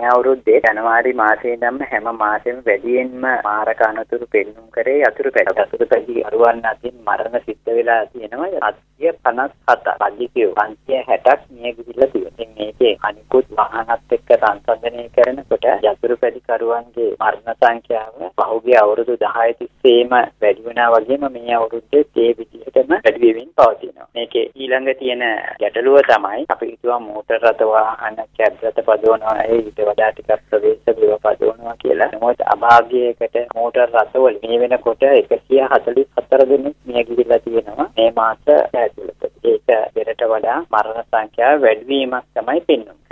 මේ අවුරුද්දේ ජනවාරි මාසයේ ඉඳන්ම හැම මාසෙම වැඩියෙන්ම මාරක අනතුරු පෙන්눔 කරේ යතුරු පැඩ. යතුරු පැඩි අරුවන් අතින් මරණ සිද්ධ වෙලා තියෙනවා 757. රජිකයෝ 560ක් මිය ගිහිල්ලා තියෙනවා. ඉතින් මේකේ අනිකුත් වාහනත් එක්ක සංසන්දනය කරනකොට යතුරු පැඩි කරුවන්ගේ මරණ සංඛ්‍යාව පහුගිය අවුරුදු 10 තිස්සේම වැඩි වුණා වගේම මේ අවුරුද්දේ ඒ විදිහටම වැඩි වෙමින් පවතිනවා. මේකේ ඊළඟ තියෙන ගැටලුව තමයි අපි හිතුවා මෝටර රථ වාහන කැබ් රථ පදවනවා ඒ ඊට වඩා ටිකක් ප්‍රවේශ බිව පදවනවා කියලා. නමුත් අභාග්‍යයකට මෝටර රථවල මේ වෙනකොට 144 දෙනෙක් මිය ගිහිල්ලා තියෙනවා මේ මාස ඇතුළත. ඒක පෙරට වඩා මරණ සංඛ්‍යාව වැඩි වීමක් තමයි පෙන්වන්නේ.